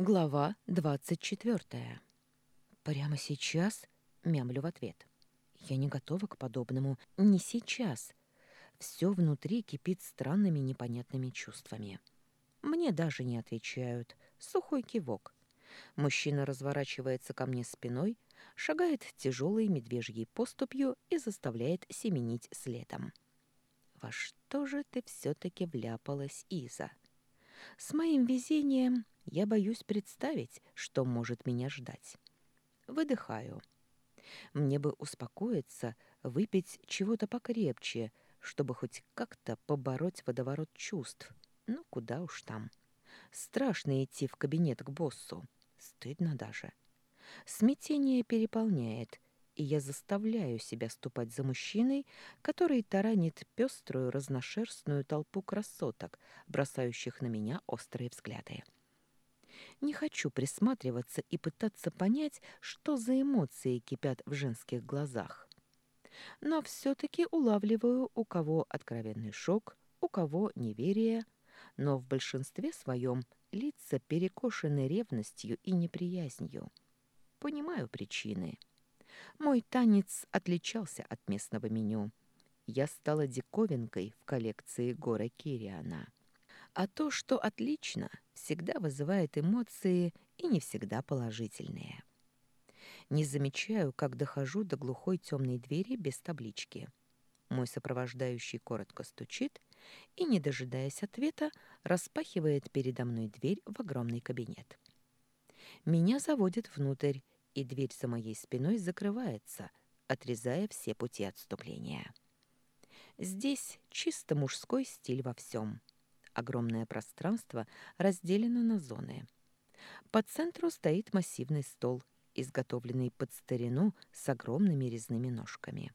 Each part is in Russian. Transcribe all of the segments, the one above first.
Глава двадцать четвертая. Прямо сейчас мямлю в ответ. Я не готова к подобному. Не сейчас. Все внутри кипит странными непонятными чувствами. Мне даже не отвечают. Сухой кивок. Мужчина разворачивается ко мне спиной, шагает тяжелой медвежьей поступью и заставляет семенить следом. Во что же ты все-таки вляпалась, Иза? С моим везением я боюсь представить, что может меня ждать. Выдыхаю. Мне бы успокоиться, выпить чего-то покрепче, чтобы хоть как-то побороть водоворот чувств. Ну, куда уж там. Страшно идти в кабинет к боссу. Стыдно даже. Смятение переполняет, и я заставляю себя ступать за мужчиной, который таранит пеструю разношерстную толпу красоток, бросающих на меня острые взгляды. Не хочу присматриваться и пытаться понять, что за эмоции кипят в женских глазах. Но все-таки улавливаю, у кого откровенный шок, у кого неверие, но в большинстве своем лица перекошены ревностью и неприязнью. Понимаю причины. Мой танец отличался от местного меню. Я стала диковинкой в коллекции Гора Кириана. А то, что отлично, всегда вызывает эмоции и не всегда положительные. Не замечаю, как дохожу до глухой темной двери без таблички. Мой сопровождающий коротко стучит и, не дожидаясь ответа, распахивает передо мной дверь в огромный кабинет. Меня заводит внутрь, и дверь за моей спиной закрывается, отрезая все пути отступления. Здесь чисто мужской стиль во всем. Огромное пространство разделено на зоны. По центру стоит массивный стол, изготовленный под старину с огромными резными ножками.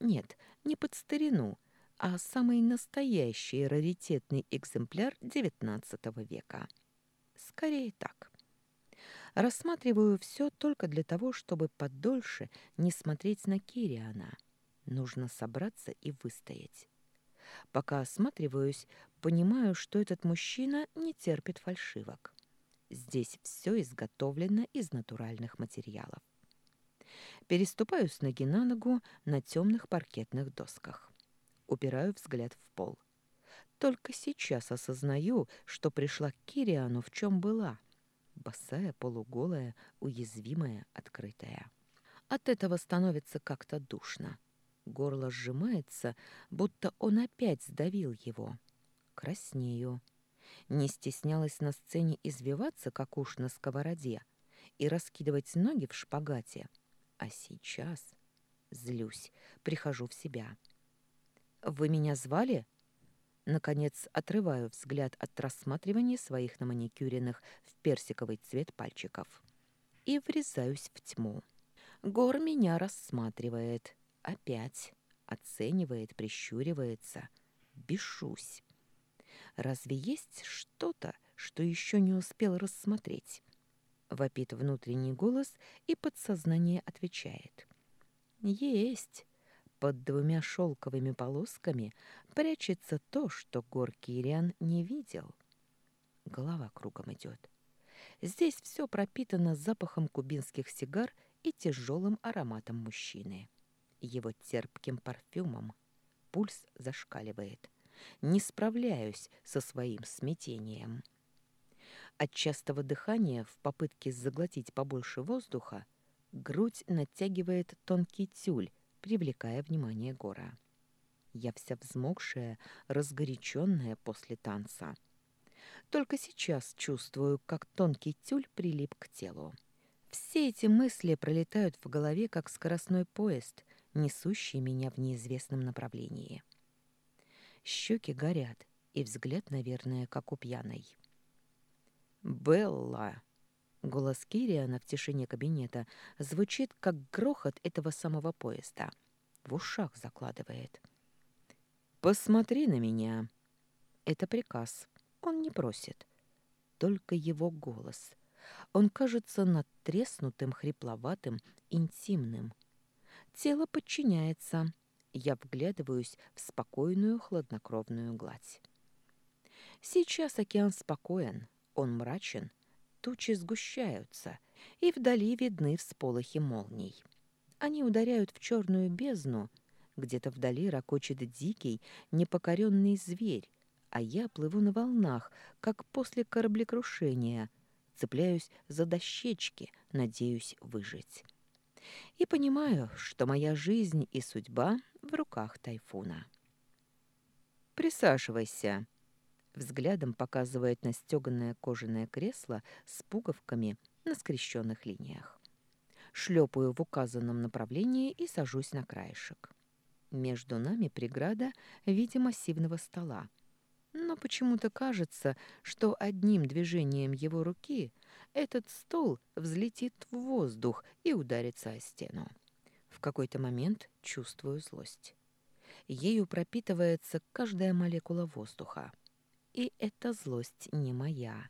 Нет, не под старину, а самый настоящий раритетный экземпляр XIX века. Скорее так. Рассматриваю все только для того, чтобы подольше не смотреть на Кириана. Нужно собраться и выстоять. Пока осматриваюсь, понимаю, что этот мужчина не терпит фальшивок. Здесь все изготовлено из натуральных материалов. Переступаю с ноги на ногу на темных паркетных досках. Упираю взгляд в пол. Только сейчас осознаю, что пришла к Кириану в чем была. Босая, полуголая, уязвимая, открытая. От этого становится как-то душно. Горло сжимается, будто он опять сдавил его. Краснею. Не стеснялась на сцене извиваться, как уж на сковороде, и раскидывать ноги в шпагате. А сейчас злюсь, прихожу в себя. «Вы меня звали?» Наконец отрываю взгляд от рассматривания своих наманикюренных в персиковый цвет пальчиков и врезаюсь в тьму. Гор меня рассматривает, Опять оценивает, прищуривается. Бешусь. Разве есть что-то, что еще не успел рассмотреть? Вопит внутренний голос, и подсознание отвечает. Есть. Под двумя шелковыми полосками прячется то, что Гор Кириан не видел. Голова кругом идет. Здесь все пропитано запахом кубинских сигар и тяжелым ароматом мужчины его терпким парфюмом. Пульс зашкаливает. Не справляюсь со своим смятением. От частого дыхания в попытке заглотить побольше воздуха грудь натягивает тонкий тюль, привлекая внимание гора. Я вся взмокшая, разгоряченная после танца. Только сейчас чувствую, как тонкий тюль прилип к телу. Все эти мысли пролетают в голове, как скоростной поезд, несущий меня в неизвестном направлении. Щеки горят, и взгляд, наверное, как у пьяной. «Белла!» Голос Кириана в тишине кабинета звучит, как грохот этого самого поезда. В ушах закладывает. «Посмотри на меня!» Это приказ. Он не просит. Только его голос. Он кажется надтреснутым, хрипловатым, интимным. Тело подчиняется. Я вглядываюсь в спокойную, хладнокровную гладь. Сейчас океан спокоен, он мрачен, тучи сгущаются, и вдали видны всполохи молний. Они ударяют в черную бездну, где-то вдали ракочет дикий, непокоренный зверь, а я плыву на волнах, как после кораблекрушения, цепляюсь за дощечки, надеюсь выжить. И понимаю, что моя жизнь и судьба в руках тайфуна. «Присаживайся», — взглядом показывает на стеганое кожаное кресло с пуговками на скрещенных линиях. Шлепаю в указанном направлении и сажусь на краешек. Между нами преграда в виде массивного стола, но почему-то кажется, что одним движением его руки этот стол взлетит в воздух и ударится о стену. В какой-то момент чувствую злость. Ею пропитывается каждая молекула воздуха. И эта злость не моя.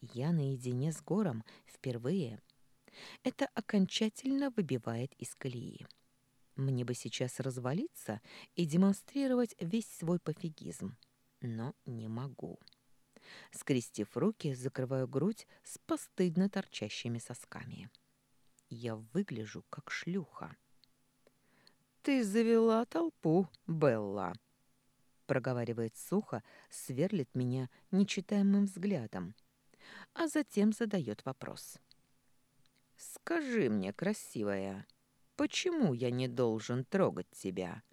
Я наедине с гором впервые. Это окончательно выбивает из колеи. Мне бы сейчас развалиться и демонстрировать весь свой пофигизм но не могу. Скрестив руки, закрываю грудь с постыдно торчащими сосками. Я выгляжу как шлюха. «Ты завела толпу, Белла!» проговаривает сухо, сверлит меня нечитаемым взглядом, а затем задает вопрос. «Скажи мне, красивая, почему я не должен трогать тебя?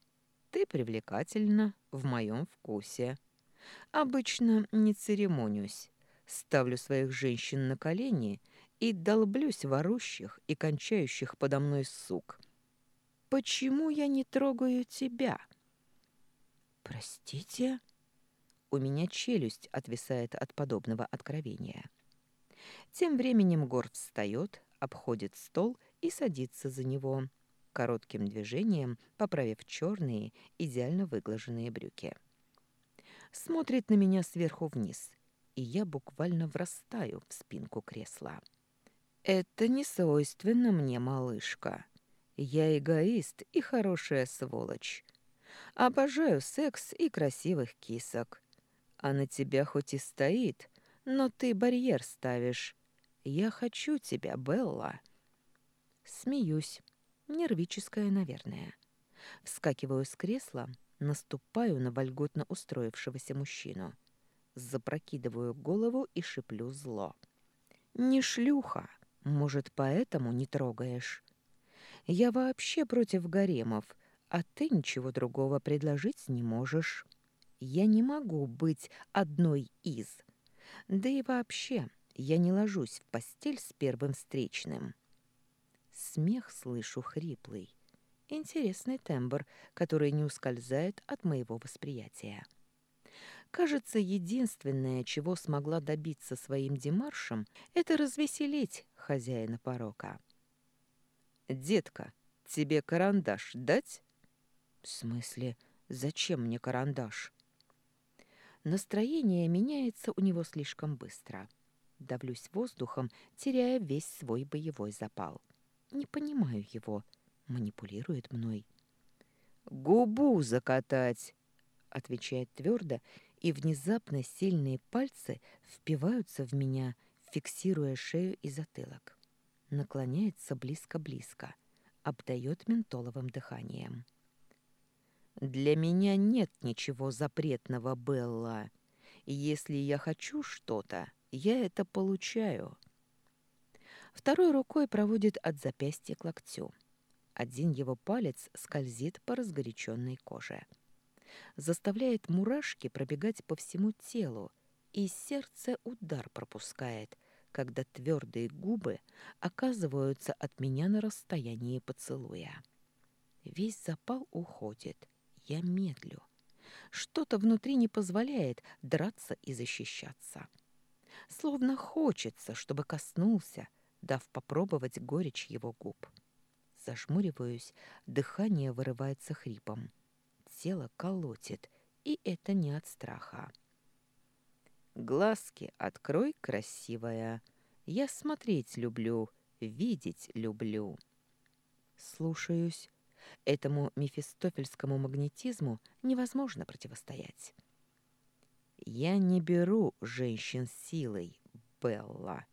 Ты привлекательна в моем вкусе. Обычно не церемонюсь. Ставлю своих женщин на колени и долблюсь ворущих и кончающих подо мной сук. Почему я не трогаю тебя? Простите? У меня челюсть отвисает от подобного откровения. Тем временем Гор встает, обходит стол и садится за него, коротким движением поправив черные, идеально выглаженные брюки смотрит на меня сверху вниз, и я буквально врастаю в спинку кресла. «Это не свойственно мне, малышка. Я эгоист и хорошая сволочь. Обожаю секс и красивых кисок. А на тебя хоть и стоит, но ты барьер ставишь. Я хочу тебя, Белла». Смеюсь. Нервическая, наверное. Вскакиваю с кресла, Наступаю на вольготно устроившегося мужчину. Запрокидываю голову и шиплю зло. «Не шлюха! Может, поэтому не трогаешь? Я вообще против гаремов, а ты ничего другого предложить не можешь. Я не могу быть одной из. Да и вообще, я не ложусь в постель с первым встречным». Смех слышу хриплый. Интересный тембр, который не ускользает от моего восприятия. Кажется, единственное, чего смогла добиться своим демаршем, это развеселить хозяина порока. «Детка, тебе карандаш дать?» «В смысле, зачем мне карандаш?» Настроение меняется у него слишком быстро. Давлюсь воздухом, теряя весь свой боевой запал. Не понимаю его, — манипулирует мной. «Губу закатать!» — отвечает твердо, и внезапно сильные пальцы впиваются в меня, фиксируя шею и затылок. Наклоняется близко-близко, обдает ментоловым дыханием. «Для меня нет ничего запретного, Белла. Если я хочу что-то, я это получаю». Второй рукой проводит от запястья к локтю. Один его палец скользит по разгоряченной коже. Заставляет мурашки пробегать по всему телу, и сердце удар пропускает, когда твердые губы оказываются от меня на расстоянии поцелуя. Весь запал уходит. Я медлю. Что-то внутри не позволяет драться и защищаться. Словно хочется, чтобы коснулся, дав попробовать горечь его губ. Зажмуриваюсь, дыхание вырывается хрипом. Тело колотит, и это не от страха. «Глазки открой, красивая. Я смотреть люблю, видеть люблю». Слушаюсь. Этому мефистофельскому магнетизму невозможно противостоять. «Я не беру женщин силой, Белла»,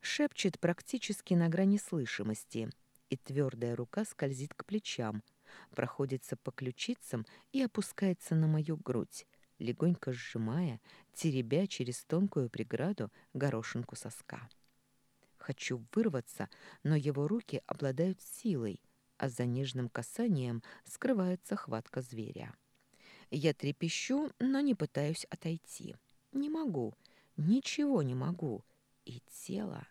шепчет практически на грани слышимости, и твердая рука скользит к плечам, проходится по ключицам и опускается на мою грудь, легонько сжимая, теребя через тонкую преграду горошинку соска. Хочу вырваться, но его руки обладают силой, а за нежным касанием скрывается хватка зверя. Я трепещу, но не пытаюсь отойти. Не могу, ничего не могу. И тело...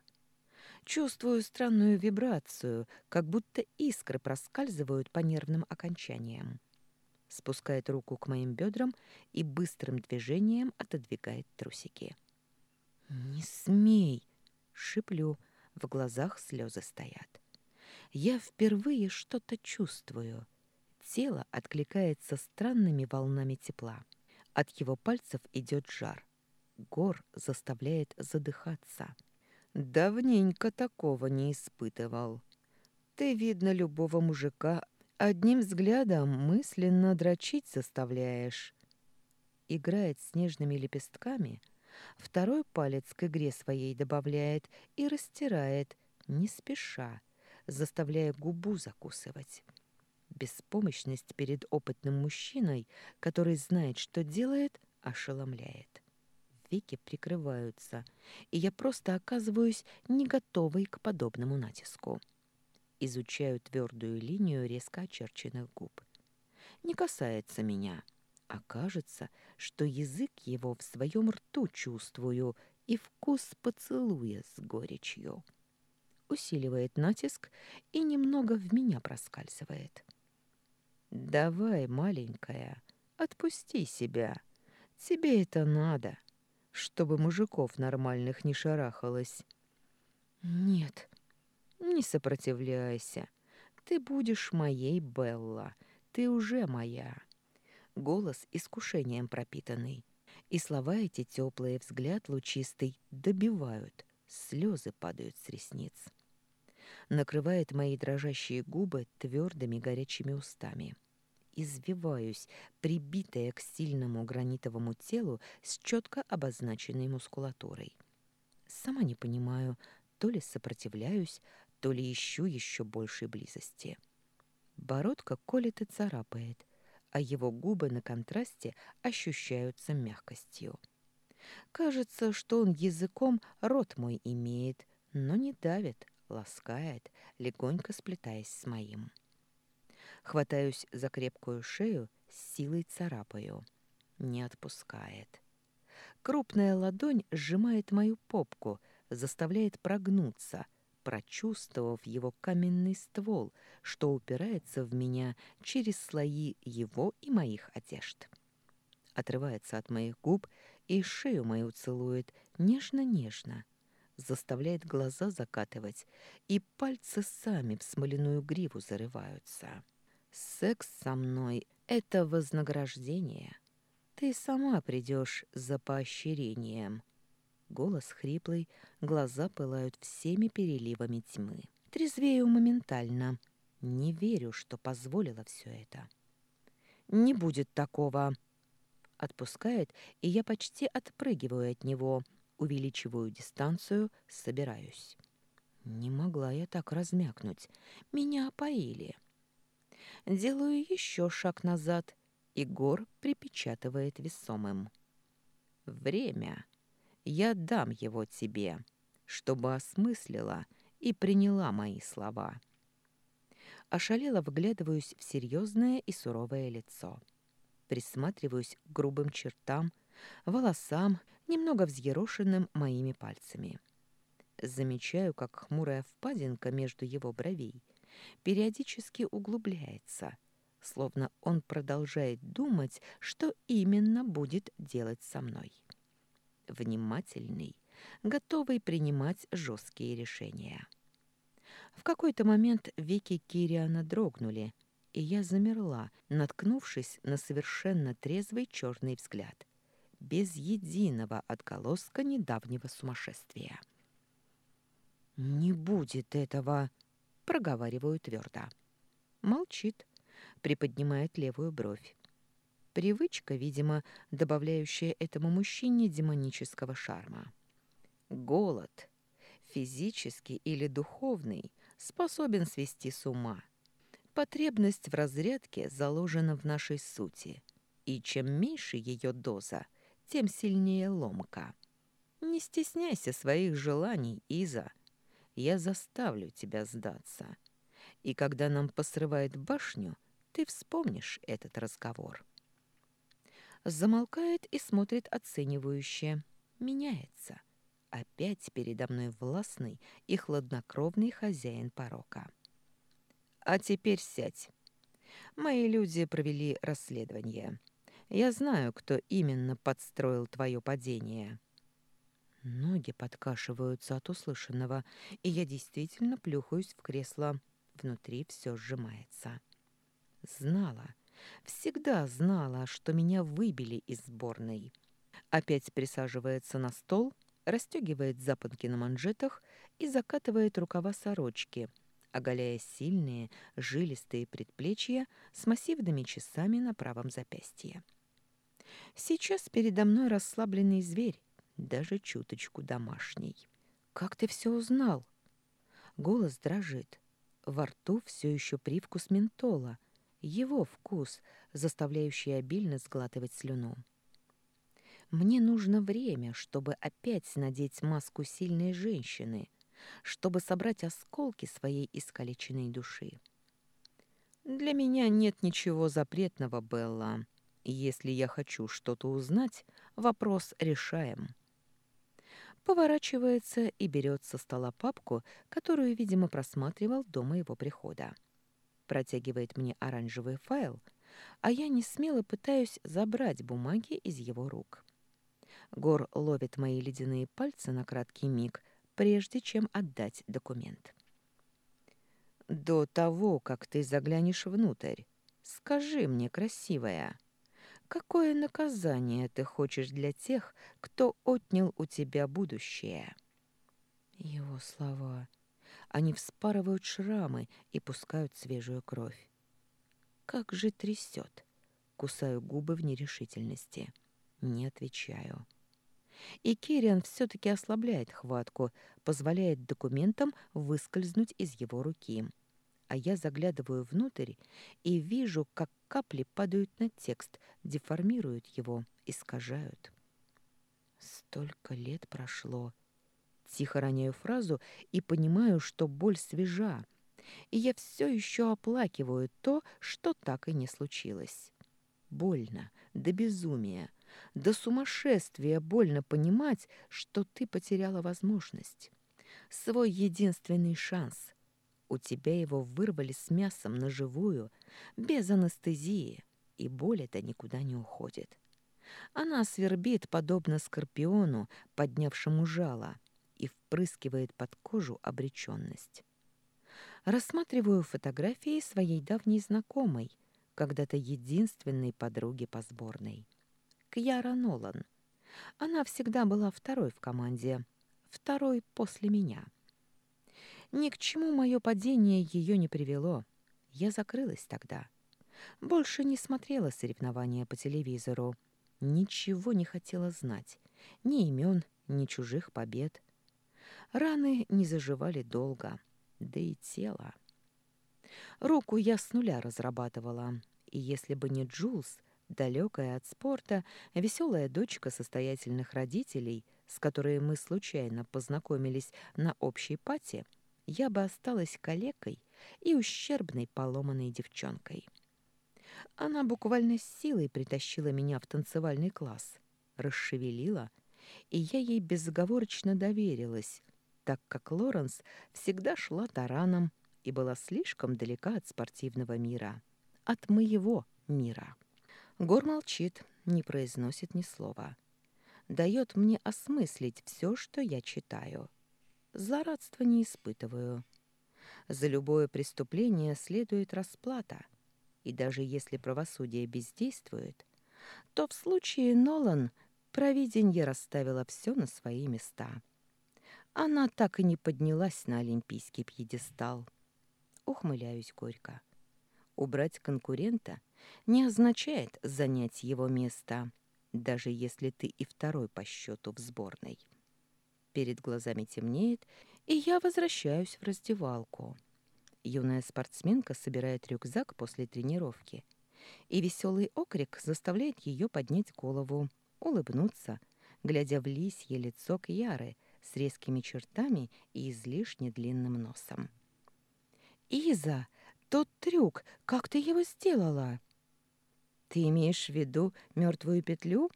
Чувствую странную вибрацию, как будто искры проскальзывают по нервным окончаниям. Спускает руку к моим бедрам и быстрым движением отодвигает трусики. «Не смей!» — шиплю, в глазах слезы стоят. Я впервые что-то чувствую. Тело откликается странными волнами тепла. От его пальцев идет жар. Гор заставляет задыхаться. Давненько такого не испытывал. Ты, видно, любого мужика одним взглядом мысленно дрочить заставляешь. Играет с нежными лепестками, второй палец к игре своей добавляет и растирает, не спеша, заставляя губу закусывать. Беспомощность перед опытным мужчиной, который знает, что делает, ошеломляет веки прикрываются, и я просто оказываюсь не готовой к подобному натиску. Изучаю твердую линию резко очерченных губ. Не касается меня, а кажется, что язык его в своем рту чувствую и вкус поцелуя с горечью. Усиливает натиск и немного в меня проскальзывает. «Давай, маленькая, отпусти себя. Тебе это надо чтобы мужиков нормальных не шарахалось. Нет, не сопротивляйся. Ты будешь моей, Белла. Ты уже моя. Голос искушением пропитанный. И слова эти теплые, взгляд лучистый добивают. Слезы падают с ресниц. Накрывает мои дрожащие губы твердыми горячими устами извиваюсь, прибитая к сильному гранитовому телу с четко обозначенной мускулатурой. Сама не понимаю, то ли сопротивляюсь, то ли ищу еще большей близости. Бородка колет и царапает, а его губы на контрасте ощущаются мягкостью. Кажется, что он языком рот мой имеет, но не давит, ласкает, легонько сплетаясь с моим. Хватаюсь за крепкую шею, с силой царапаю. Не отпускает. Крупная ладонь сжимает мою попку, заставляет прогнуться, прочувствовав его каменный ствол, что упирается в меня через слои его и моих одежд. Отрывается от моих губ и шею мою целует нежно-нежно, заставляет глаза закатывать, и пальцы сами в смоляную гриву зарываются. Секс со мной — это вознаграждение. Ты сама придешь за поощрением. Голос хриплый, глаза пылают всеми переливами тьмы. Трезвею моментально. Не верю, что позволила все это. Не будет такого. Отпускает, и я почти отпрыгиваю от него, увеличиваю дистанцию, собираюсь. Не могла я так размякнуть. Меня опоили. Делаю еще шаг назад, и Гор припечатывает весомым. «Время. Я дам его тебе, чтобы осмыслила и приняла мои слова». Ошалело вглядываюсь в серьезное и суровое лицо. Присматриваюсь к грубым чертам, волосам, немного взъерошенным моими пальцами. Замечаю, как хмурая впадинка между его бровей — периодически углубляется, словно он продолжает думать, что именно будет делать со мной. Внимательный, готовый принимать жесткие решения. В какой-то момент веки Кириана дрогнули, и я замерла, наткнувшись на совершенно трезвый черный взгляд, без единого отголоска недавнего сумасшествия. «Не будет этого!» Проговариваю твердо. Молчит, приподнимает левую бровь. Привычка, видимо, добавляющая этому мужчине демонического шарма. Голод. физический или духовный, способен свести с ума. Потребность в разрядке заложена в нашей сути, и чем меньше ее доза, тем сильнее ломка. Не стесняйся своих желаний, Иза. Я заставлю тебя сдаться. И когда нам посрывает башню, ты вспомнишь этот разговор. Замолкает и смотрит оценивающе. Меняется. Опять передо мной властный и хладнокровный хозяин порока. А теперь сядь. Мои люди провели расследование. Я знаю, кто именно подстроил твое падение. Ноги подкашиваются от услышанного, и я действительно плюхаюсь в кресло. Внутри все сжимается. Знала, всегда знала, что меня выбили из сборной. Опять присаживается на стол — расстегивает запонки на манжетах и закатывает рукава сорочки, оголяя сильные, жилистые предплечья с массивными часами на правом запястье. Сейчас передо мной расслабленный зверь, даже чуточку домашний. «Как ты все узнал?» Голос дрожит. Во рту все еще привкус ментола, его вкус, заставляющий обильно сглатывать слюну. Мне нужно время, чтобы опять надеть маску сильной женщины, чтобы собрать осколки своей искалеченной души. Для меня нет ничего запретного, Белла. Если я хочу что-то узнать, вопрос решаем. Поворачивается и берет со стола папку, которую, видимо, просматривал до моего прихода. Протягивает мне оранжевый файл, а я не смело пытаюсь забрать бумаги из его рук. Гор ловит мои ледяные пальцы на краткий миг, прежде чем отдать документ. «До того, как ты заглянешь внутрь, скажи мне, красивая, какое наказание ты хочешь для тех, кто отнял у тебя будущее?» Его слова. Они вспарывают шрамы и пускают свежую кровь. Как же трясет. Кусаю губы в нерешительности. Не отвечаю. И Кириан все-таки ослабляет хватку, позволяет документам выскользнуть из его руки. А я заглядываю внутрь и вижу, как капли падают на текст, деформируют его, искажают. Столько лет прошло. Тихо роняю фразу и понимаю, что боль свежа, и я все еще оплакиваю то, что так и не случилось. Больно, до безумия, до сумасшествия больно понимать, что ты потеряла возможность. Свой единственный шанс. У тебя его вырвали с мясом на живую, без анестезии, и боль эта никуда не уходит. Она свербит, подобно скорпиону, поднявшему жало, и впрыскивает под кожу обреченность. Рассматриваю фотографии своей давней знакомой, когда-то единственной подруги по сборной. Кьяра Нолан. Она всегда была второй в команде, второй после меня. Ни к чему мое падение ее не привело. Я закрылась тогда. Больше не смотрела соревнования по телевизору. Ничего не хотела знать. Ни имен, ни чужих побед. Раны не заживали долго. Да и тело. Руку я с нуля разрабатывала. И если бы не Джулс, Далекая от спорта, веселая дочка состоятельных родителей, с которой мы случайно познакомились на общей пати, я бы осталась калекой и ущербной поломанной девчонкой. Она буквально с силой притащила меня в танцевальный класс, расшевелила, и я ей безоговорочно доверилась, так как Лоренс всегда шла тараном и была слишком далека от спортивного мира, от моего мира. Гор молчит, не произносит ни слова. Дает мне осмыслить все, что я читаю. Злорадства не испытываю. За любое преступление следует расплата. И даже если правосудие бездействует, то в случае Нолан провиденье расставило все на свои места. Она так и не поднялась на олимпийский пьедестал. Ухмыляюсь горько. Убрать конкурента не означает занять его место, даже если ты и второй по счету в сборной. Перед глазами темнеет, И я возвращаюсь в раздевалку. Юная спортсменка собирает рюкзак после тренировки, и веселый окрик заставляет ее поднять голову, улыбнуться, глядя в лисье лицо Кьяры с резкими чертами и излишне длинным носом. «Иза, тот трюк, как ты его сделала?» «Ты имеешь в виду мертвую петлю?»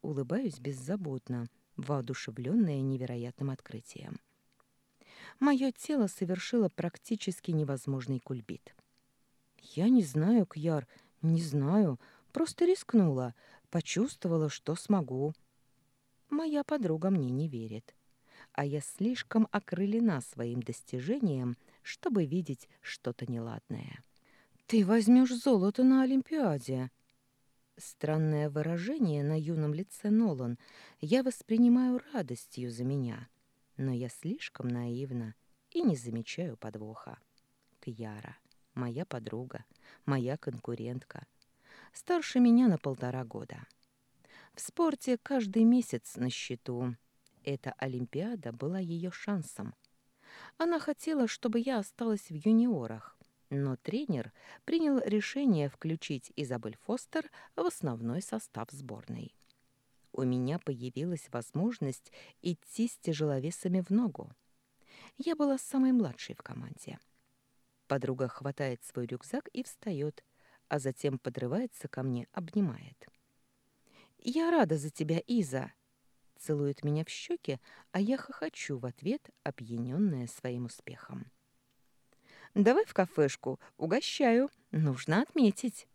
Улыбаюсь беззаботно, воодушевленная невероятным открытием. Мое тело совершило практически невозможный кульбит. Я не знаю, Кьяр, не знаю, просто рискнула, почувствовала, что смогу. Моя подруга мне не верит, а я слишком окрылена своим достижением, чтобы видеть что-то неладное. «Ты возьмешь золото на Олимпиаде!» Странное выражение на юном лице Нолан я воспринимаю радостью за меня, но я слишком наивна и не замечаю подвоха. Кьяра, моя подруга, моя конкурентка, старше меня на полтора года. В спорте каждый месяц на счету. Эта Олимпиада была ее шансом. Она хотела, чтобы я осталась в юниорах, но тренер принял решение включить Изабель Фостер в основной состав сборной. У меня появилась возможность идти с тяжеловесами в ногу. Я была самой младшей в команде. Подруга хватает свой рюкзак и встает, а затем подрывается ко мне, обнимает. «Я рада за тебя, Иза!» Целует меня в щеки, а я хохочу в ответ, опьяненная своим успехом. Давай в кафешку, угощаю, нужно отметить.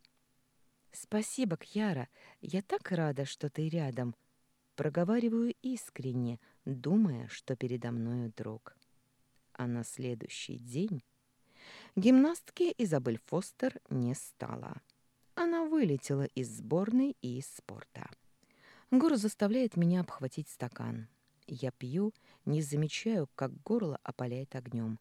Спасибо, Кьяра, я так рада, что ты рядом. Проговариваю искренне, думая, что передо мною друг. А на следующий день гимнастки Изабель Фостер не стала. Она вылетела из сборной и из спорта. Гор заставляет меня обхватить стакан. Я пью, не замечаю, как горло опаляет огнем.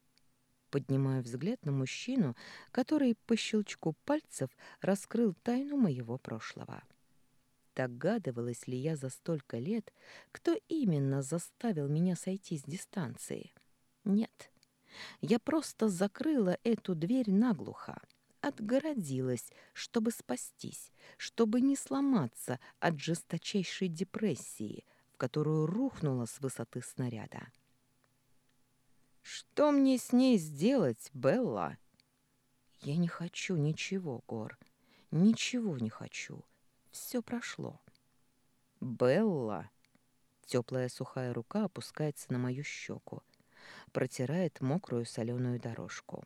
Поднимаю взгляд на мужчину, который по щелчку пальцев раскрыл тайну моего прошлого. Догадывалась ли я за столько лет, кто именно заставил меня сойти с дистанции? Нет. Я просто закрыла эту дверь наглухо, отгородилась, чтобы спастись, чтобы не сломаться от жесточайшей депрессии, в которую рухнула с высоты снаряда. Что мне с ней сделать, Белла? Я не хочу ничего, Гор. Ничего не хочу. Все прошло. Белла. Теплая сухая рука опускается на мою щеку, протирает мокрую соленую дорожку.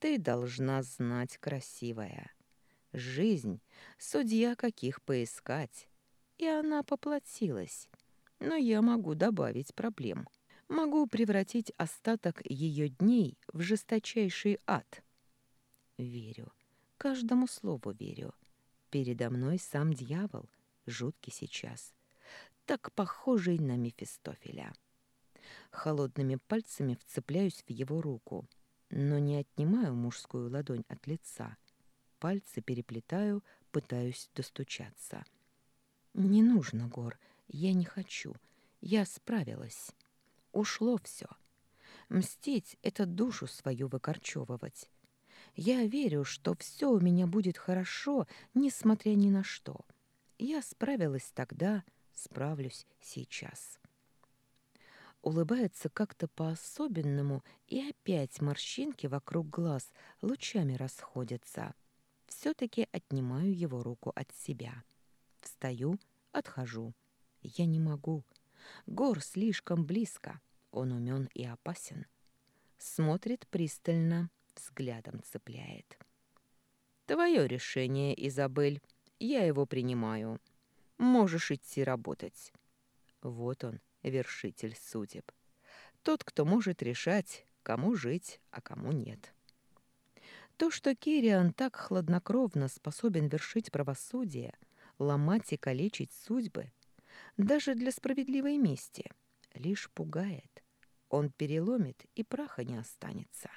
Ты должна знать, красивая. Жизнь, судья каких поискать. И она поплатилась. Но я могу добавить проблем могу превратить остаток ее дней в жесточайший ад. Верю, каждому слову верю. Передо мной сам дьявол, жуткий сейчас, так похожий на Мефистофеля. Холодными пальцами вцепляюсь в его руку, но не отнимаю мужскую ладонь от лица. Пальцы переплетаю, пытаюсь достучаться. «Не нужно, Гор, я не хочу. Я справилась». Ушло все. Мстить — это душу свою выкорчевывать. Я верю, что все у меня будет хорошо, несмотря ни на что. Я справилась тогда, справлюсь сейчас. Улыбается как-то по-особенному, и опять морщинки вокруг глаз лучами расходятся. Все-таки отнимаю его руку от себя. Встаю, отхожу. Я не могу. Гор слишком близко. Он умен и опасен. Смотрит пристально, взглядом цепляет. «Твое решение, Изабель. Я его принимаю. Можешь идти работать». Вот он, вершитель судеб. Тот, кто может решать, кому жить, а кому нет. То, что Кириан так хладнокровно способен вершить правосудие, ломать и калечить судьбы, даже для справедливой мести, лишь пугает. Он переломит, и праха не останется.